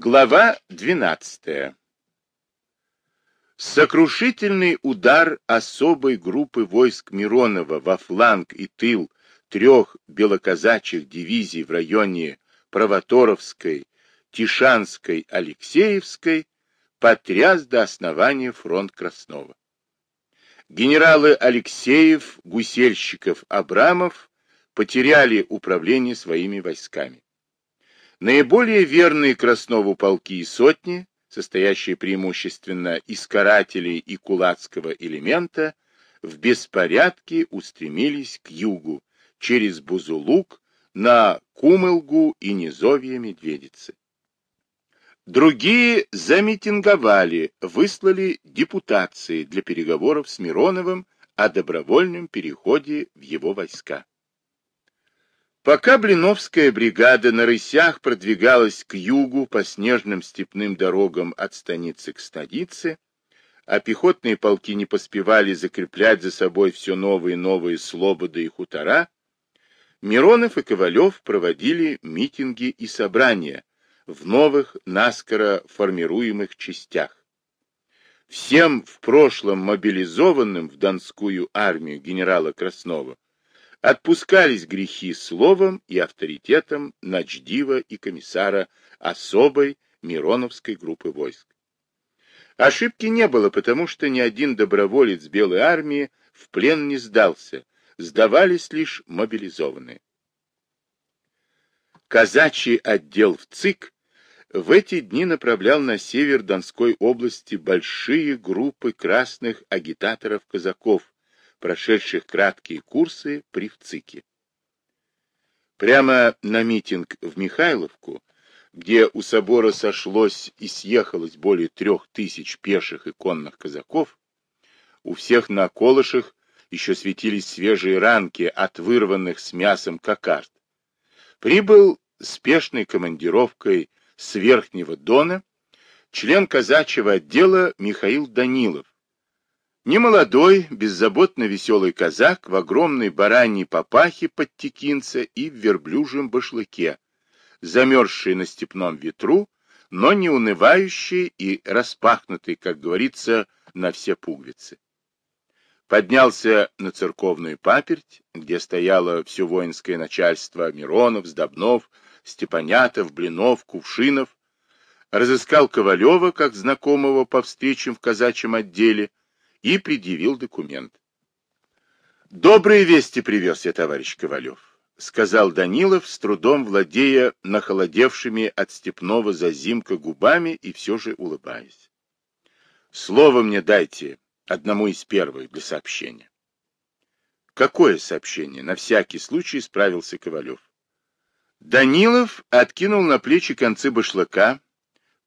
Глава 12. Сокрушительный удар особой группы войск Миронова во фланг и тыл трех белоказачьих дивизий в районе Провоторовской, Тишанской, Алексеевской потряс до основания фронт Краснова. Генералы Алексеев, Гусельщиков, Абрамов потеряли управление своими войсками. Наиболее верные Краснову полки и сотни, состоящие преимущественно из карателей и кулацкого элемента, в беспорядке устремились к югу, через Бузулук, на Кумылгу и низовье Медведицы. Другие замитинговали, выслали депутации для переговоров с Мироновым о добровольном переходе в его войска. Пока Блиновская бригада на рысях продвигалась к югу по снежным степным дорогам от станицы к столице, а пехотные полки не поспевали закреплять за собой все новые и новые слободы и хутора, Миронов и Ковалев проводили митинги и собрания в новых, наскоро формируемых частях. Всем в прошлом мобилизованным в Донскую армию генерала Краснова отпускались грехи словом и авторитетом начдива и комиссара особой Мироновской группы войск. Ошибки не было, потому что ни один доброволец Белой армии в плен не сдался, сдавались лишь мобилизованные. Казачий отдел в ЦИК в эти дни направлял на север Донской области большие группы красных агитаторов-казаков, прошедших краткие курсы при ВЦИКе. Прямо на митинг в Михайловку, где у собора сошлось и съехалось более трех тысяч пеших и конных казаков, у всех на колышах еще светились свежие ранки от вырванных с мясом кокард. Прибыл спешной командировкой с Верхнего Дона член казачьего отдела Михаил Данилов, Немолодой, беззаботно веселый казак в огромной бараньей папахе под текинца и в верблюжьем башлыке, замерзший на степном ветру, но не унывающий и распахнутый, как говорится, на все пуговицы. Поднялся на церковную паперть, где стояло все воинское начальство Миронов, Сдобнов, Степанятов, Блинов, Кувшинов, разыскал Ковалева, как знакомого по встречам в казачьем отделе, и предъявил документ. «Добрые вести привез я, товарищ Ковалев», — сказал Данилов, с трудом владея нахолодевшими от степного зазимка губами и все же улыбаясь. «Слово мне дайте одному из первых для сообщения». «Какое сообщение?» — на всякий случай справился Ковалев. Данилов откинул на плечи концы башлыка,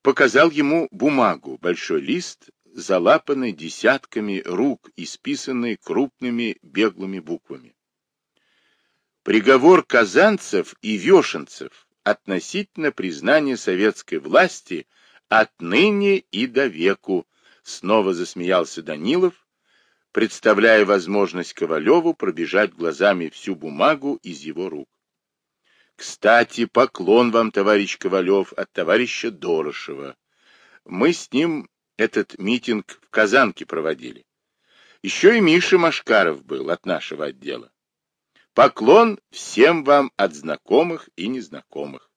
показал ему бумагу, большой лист залапаны десятками рук, исписанные крупными беглыми буквами. Приговор казанцев и вешенцев относительно признания советской власти отныне и до веку, снова засмеялся Данилов, представляя возможность Ковалеву пробежать глазами всю бумагу из его рук. Кстати, поклон вам, товарищ Ковалев, от товарища Дорошева. Мы с ним этот митинг в Казанке проводили. Еще и Миша Машкаров был от нашего отдела. Поклон всем вам от знакомых и незнакомых.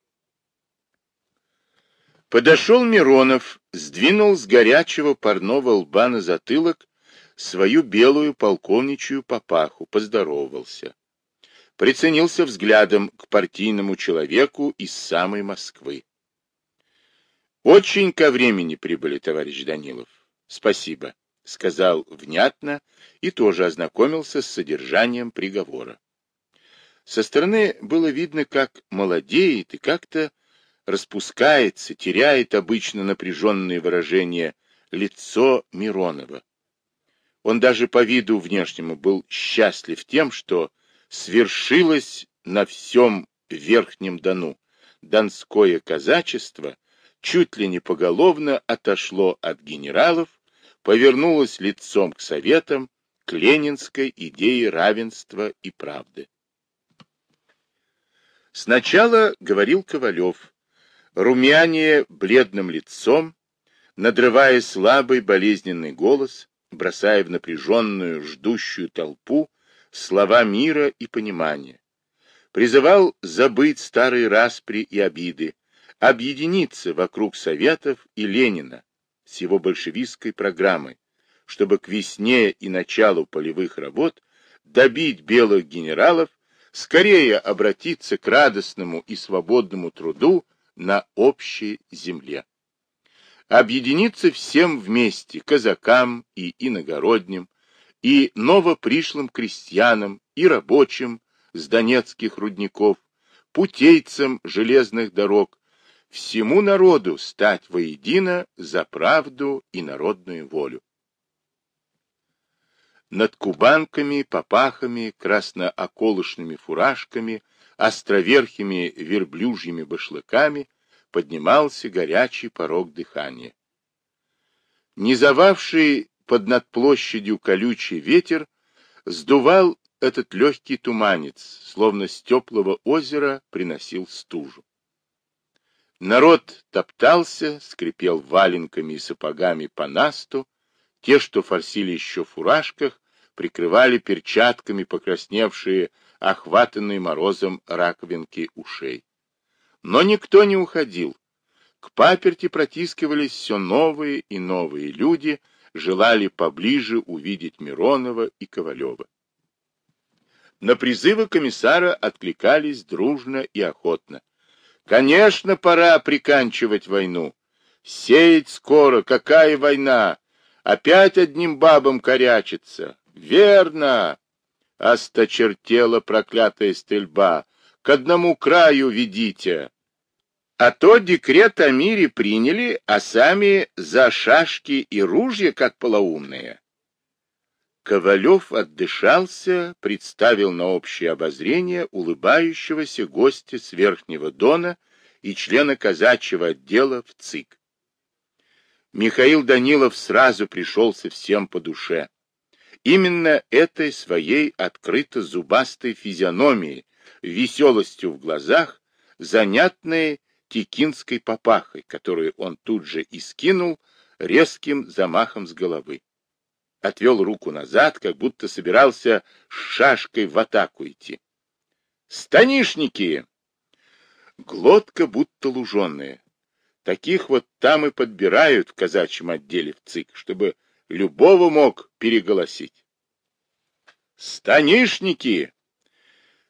Подошел Миронов, сдвинул с горячего парного лба на затылок свою белую полковничью папаху, поздоровался. Приценился взглядом к партийному человеку из самой Москвы. Очень ко времени прибыли, товарищ Данилов. Спасибо, сказал внятно и тоже ознакомился с содержанием приговора. Со стороны было видно, как молодеет и как-то распускается, теряет обычно напряженные выражения лицо Миронова. Он даже по виду внешнему был счастлив тем, что свершилось на всем Верхнем Дону донское казачество чуть ли не поголовно отошло от генералов, повернулось лицом к советам, к ленинской идее равенства и правды. Сначала говорил Ковалев, румянее бледным лицом, надрывая слабый болезненный голос, бросая в напряженную, ждущую толпу слова мира и понимания. Призывал забыть старые распри и обиды, объединиться вокруг Советов и Ленина с его большевистской программой, чтобы к весне и началу полевых работ добить белых генералов, скорее обратиться к радостному и свободному труду на общей земле. Объединиться всем вместе, казакам и иногородним, и новопришлым крестьянам, и рабочим с донецких рудников, путейцам железных дорог, всему народу стать воедино за правду и народную волю. Над кубанками, попахами, краснооколышными фуражками, островерхими верблюжьими башлыками поднимался горячий порог дыхания. Низовавший под над площадью колючий ветер сдувал этот легкий туманец, словно с теплого озера приносил стужу. Народ топтался, скрипел валенками и сапогами по насту, те, что форсили еще в фуражках, прикрывали перчатками покрасневшие, охватанные морозом раковинки ушей. Но никто не уходил. К паперти протискивались все новые и новые люди, желали поближе увидеть Миронова и Ковалева. На призывы комиссара откликались дружно и охотно. Конечно, пора приканчивать войну. Сеять скоро, какая война? Опять одним бабам корячится. Верно. Осточертела проклятая стрельба. К одному краю ведите. А то декрет о мире приняли, а сами за шашки и ружья, как полоумные. Ковалев отдышался, представил на общее обозрение улыбающегося гостя с Верхнего Дона и члена казачьего отдела в ЦИК. Михаил Данилов сразу пришелся всем по душе. Именно этой своей открыто зубастой физиономией, веселостью в глазах, занятной текинской папахой, которую он тут же и скинул резким замахом с головы. Отвел руку назад, как будто собирался с шашкой в атаку идти. «Станишники!» Глотка будто луженая. Таких вот там и подбирают в казачьем отделе в ЦИК, чтобы любого мог переголосить. «Станишники!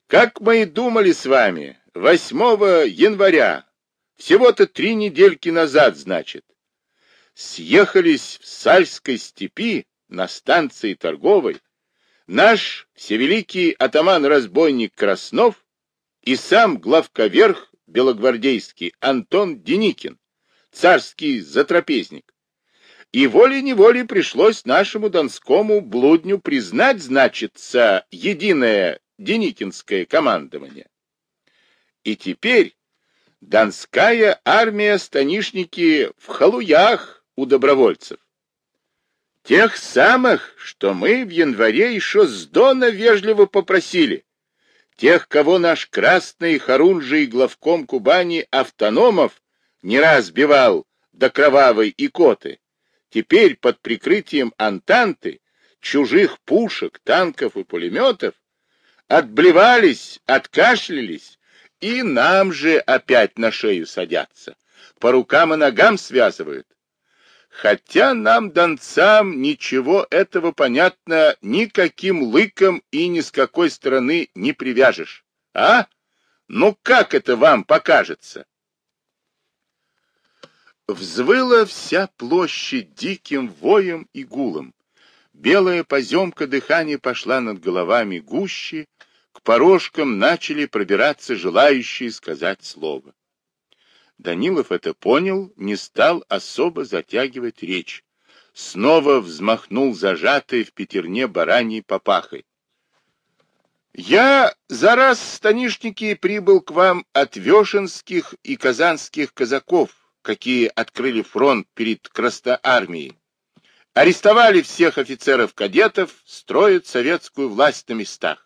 Как мы и думали с вами, 8 января всего-то три недельки назад, значит. Съехались в Сальской степи на станции торговой наш всевеликий атаман-разбойник Краснов и сам главковерх белогвардейский Антон Деникин, царский затрапезник. И волей-неволей пришлось нашему донскому блудню признать, значится, единое Деникинское командование. И теперь Донская армия станишники в халуях у добровольцев. Тех самых, что мы в январе еще с Дона вежливо попросили. Тех, кого наш красный хорунжий главком Кубани автономов не раз бивал до кровавой икоты. Теперь под прикрытием Антанты, чужих пушек, танков и пулеметов, отблевались, откашлялись, и нам же опять на шею садятся, по рукам и ногам связывают. Хотя нам, донцам, ничего этого, понятно, никаким лыком и ни с какой стороны не привяжешь. А? Ну как это вам покажется? Взвыла вся площадь диким воем и гулом. Белая поземка дыхания пошла над головами гуще, к порожкам начали пробираться желающие сказать слово. Данилов это понял, не стал особо затягивать речь. Снова взмахнул зажатой в пятерне бараньей попахой. «Я за раз, станишники, прибыл к вам от вешенских и казанских казаков, какие открыли фронт перед Красноармией. Арестовали всех офицеров-кадетов, строят советскую власть на местах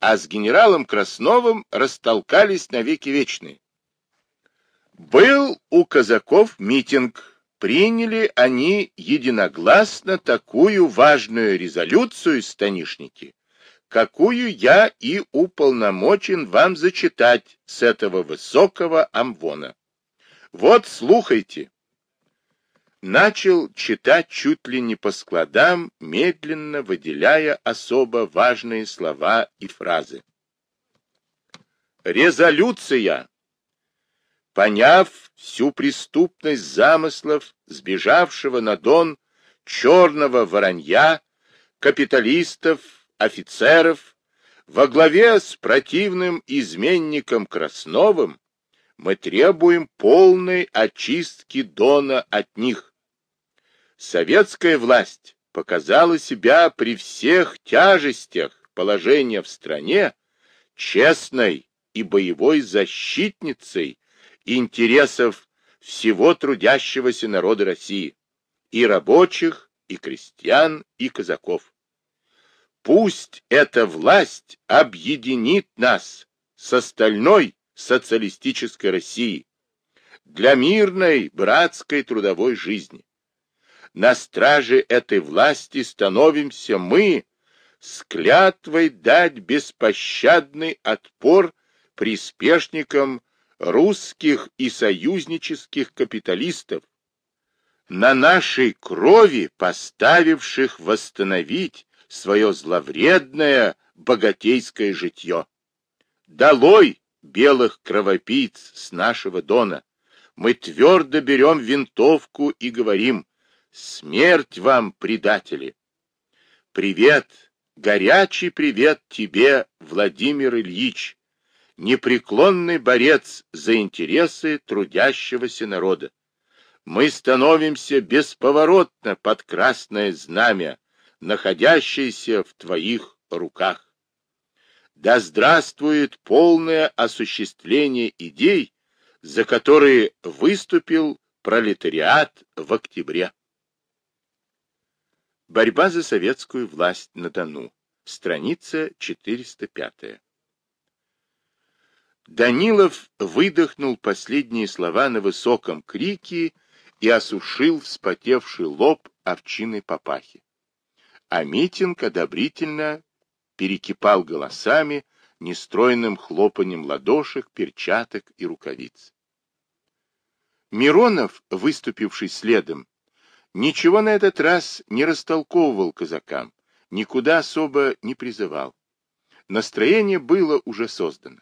а с генералом Красновым растолкались навеки вечные. Был у казаков митинг. Приняли они единогласно такую важную резолюцию, станишники, какую я и уполномочен вам зачитать с этого высокого амвона. Вот слухайте. Начал читать чуть ли не по складам, медленно выделяя особо важные слова и фразы. Резолюция Поняв всю преступность замыслов сбежавшего на Дон черного воронья, капиталистов, офицеров, во главе с противным изменником Красновым, мы требуем полной очистки Дона от них. Советская власть показала себя при всех тяжестях положения в стране честной и боевой защитницей интересов всего трудящегося народа России, и рабочих, и крестьян, и казаков. Пусть эта власть объединит нас с остальной социалистической Россией для мирной братской трудовой жизни. На страже этой власти становимся мы, с клятвой дать беспощадный отпор приспешникам русских и союзнических капиталистов, на нашей крови поставивших восстановить свое зловредное богатейское житье. Долой белых кровопийц с нашего дона! Мы твердо берем винтовку и говорим «Смерть вам, предатели!» Привет, горячий привет тебе, Владимир Ильич, непреклонный борец за интересы трудящегося народа. Мы становимся бесповоротно под красное знамя, находящееся в твоих руках. Да здравствует полное осуществление идей, за которые выступил пролетариат в октябре. Борьба за советскую власть на Дону. Страница 405. Данилов выдохнул последние слова на высоком крике и осушил вспотевший лоб овчиной папахи. А митинг одобрительно перекипал голосами, нестройным хлопанием ладошек, перчаток и рукавиц. Миронов, выступивший следом, ничего на этот раз не растолковывал казакам, никуда особо не призывал. Настроение было уже создано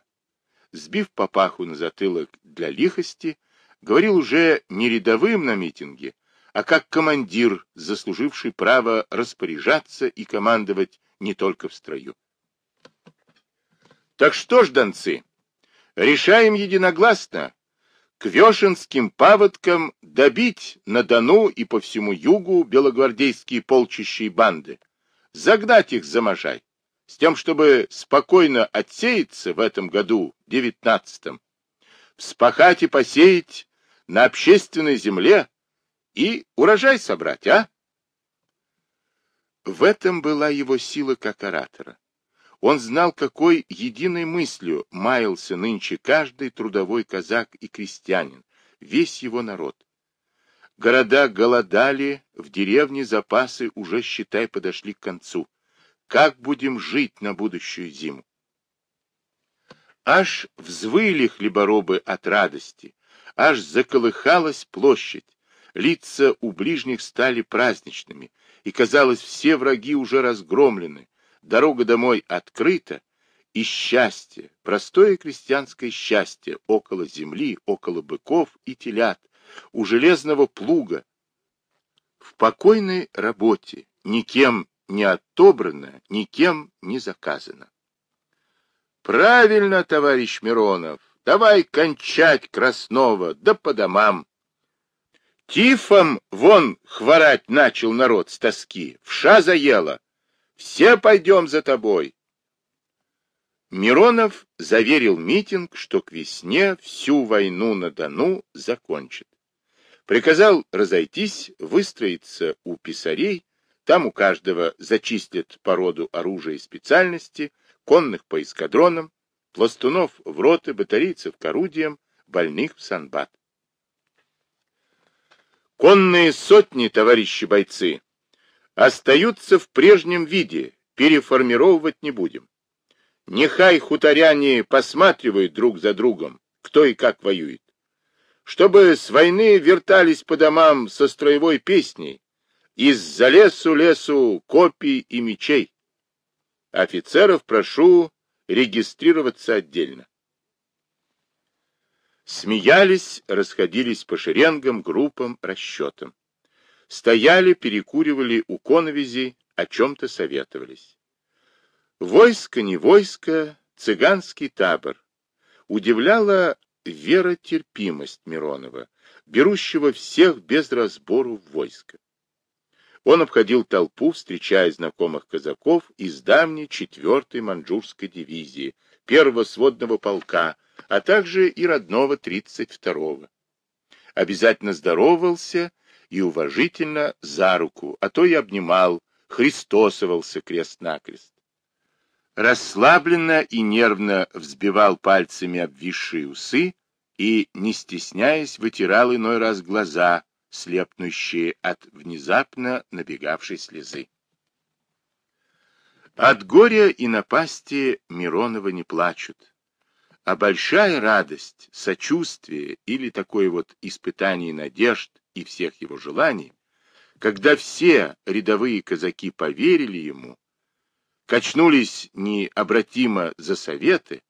сбив папаху на затылок для лихости, говорил уже не рядовым на митинге, а как командир, заслуживший право распоряжаться и командовать не только в строю. Так что ж, донцы, решаем единогласно к вешенским паводкам добить на Дону и по всему югу белогвардейские полчища банды, загнать их за Можай с тем, чтобы спокойно отсеяться в этом году, девятнадцатом, вспахать и посеять на общественной земле и урожай собрать, а? В этом была его сила как оратора. Он знал, какой единой мыслью маялся нынче каждый трудовой казак и крестьянин, весь его народ. Города голодали, в деревне запасы уже, считай, подошли к концу. Как будем жить на будущую зиму? Аж взвыли хлеборобы от радости, аж заколыхалась площадь, лица у ближних стали праздничными, и, казалось, все враги уже разгромлены, дорога домой открыта, и счастье, простое крестьянское счастье около земли, около быков и телят, у железного плуга, в покойной работе, никем не отобрано, никем не заказано. Правильно, товарищ Миронов, давай кончать Краснова, да по домам. Тифом вон хворать начал народ с тоски, вша заела. Все пойдем за тобой. Миронов заверил митинг, что к весне всю войну на Дону закончит. Приказал разойтись, выстроиться у писарей там у каждого зачистят по роду оружия и специальности, конных по эскадронам, пластунов в роты, батарейцев к орудиям, больных в санбат. Конные сотни, товарищи бойцы, остаются в прежнем виде, переформировывать не будем. Нехай хуторяне посматривают друг за другом, кто и как воюет. Чтобы с войны вертались по домам со строевой песней, из-за лесу лесу копий и мечей. Офицеров прошу регистрироваться отдельно. Смеялись, расходились по шеренгам, группам, расчетам. Стояли, перекуривали у коновизей, о чем-то советовались. Войско не войско, цыганский табор. Удивляла веротерпимость Миронова, берущего всех без разбору в войско. Он обходил толпу, встречая знакомых казаков из давней 4-й маньчжурской дивизии, первого сводного полка, а также и родного 32-го. Обязательно здоровался и уважительно за руку, а то и обнимал, христосовался крест-накрест. Расслабленно и нервно взбивал пальцами обвисшие усы и, не стесняясь, вытирал иной раз глаза, слепнущие от внезапно набегавшей слезы. От горя и напасти Миронова не плачут, а большая радость, сочувствие или такое вот испытание надежд и всех его желаний, когда все рядовые казаки поверили ему, качнулись необратимо за советы,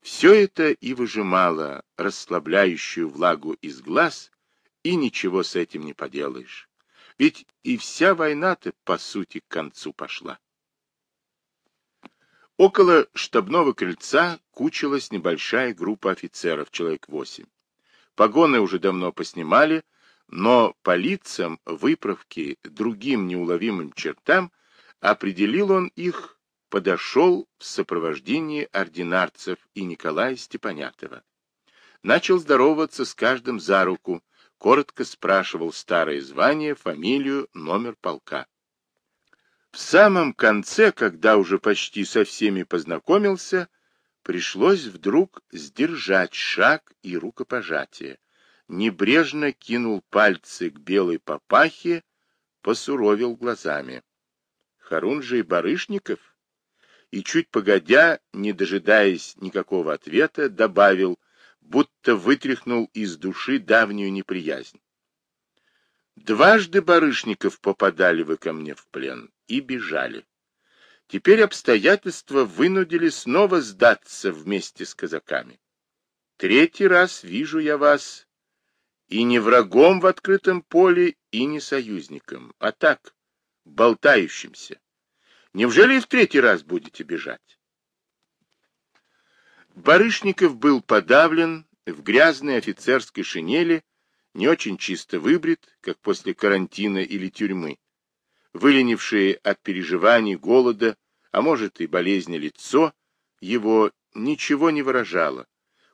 все это и выжимало расслабляющую влагу из глаз, и ничего с этим не поделаешь. Ведь и вся война-то, по сути, к концу пошла. Около штабного крыльца кучилась небольшая группа офицеров, человек восемь. Погоны уже давно поснимали, но по лицам, выправке, другим неуловимым чертам определил он их, подошел в сопровождении ординарцев и Николая Степанятова. Начал здороваться с каждым за руку, коротко спрашивал старое звание, фамилию, номер полка. В самом конце, когда уже почти со всеми познакомился, пришлось вдруг сдержать шаг и рукопожатие. Небрежно кинул пальцы к белой папахе, посуровил глазами. Харунжий Барышников? И чуть погодя, не дожидаясь никакого ответа, добавил, будто вытряхнул из души давнюю неприязнь. Дважды Барышников попадали вы ко мне в плен и бежали. Теперь обстоятельства вынудили снова сдаться вместе с казаками. Третий раз вижу я вас и не врагом в открытом поле, и не союзником, а так, болтающимся. Неужели и в третий раз будете бежать? Барышников был подавлен в грязной офицерской шинели, не очень чисто выбрит, как после карантина или тюрьмы, выленившее от переживаний, голода, а может и болезни лицо, его ничего не выражало,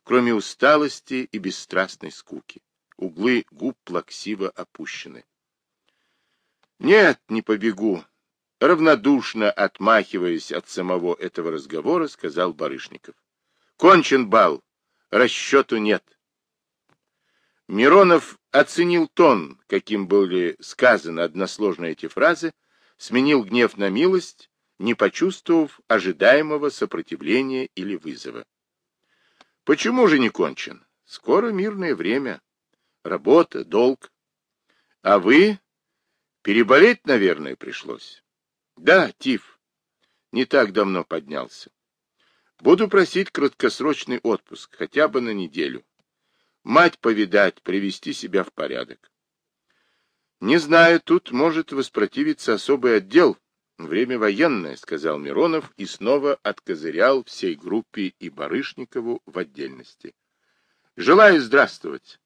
кроме усталости и бесстрастной скуки. Углы губ плаксиво опущены. «Нет, не побегу», — равнодушно отмахиваясь от самого этого разговора, сказал Барышников. «Кончен бал, расчету нет». Миронов оценил тон, каким были сказаны односложно эти фразы, сменил гнев на милость, не почувствовав ожидаемого сопротивления или вызова. Почему же не кончен? Скоро мирное время. Работа, долг. А вы? Переболеть, наверное, пришлось. Да, тиф. Не так давно поднялся. Буду просить краткосрочный отпуск, хотя бы на неделю мать повидать, привести себя в порядок. Не знаю, тут может воспротивиться особый отдел. Время военное, сказал Миронов и снова откозырял всей группе и Барышникову в отдельности. Желаю здравствовать.